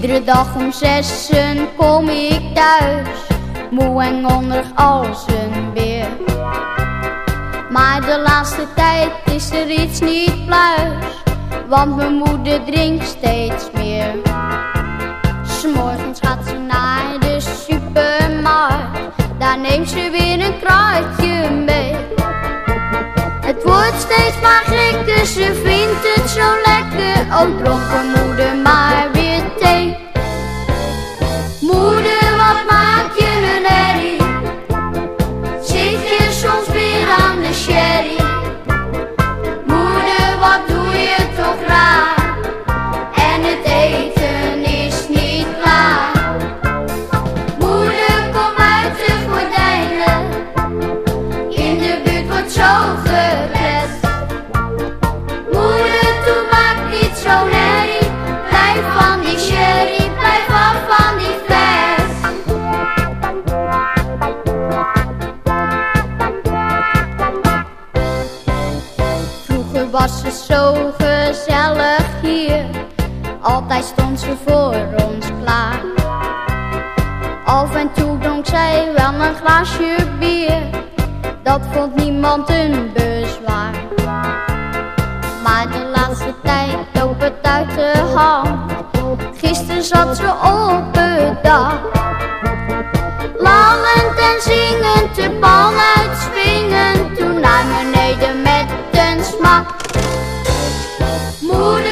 Iedere dag om zessen kom ik thuis, moe en onder als een beer. Maar de laatste tijd is er iets niet pluis, want mijn moeder drinkt steeds meer. S'morgens gaat ze naar de supermarkt, daar neemt ze weer een kruidje mee. Het wordt steeds maar gekker, ze vindt het zo lekker, ook dronken moeder Vroeger was het zo gezellig hier, altijd stond ze voor ons klaar. Af en toe dronk zij wel een glaasje bier, dat vond niemand een bezwaar. Maar de laatste tijd loopt het uit de hand, gisteren zat ze op het dak. Lachend en zingend bal Moeder,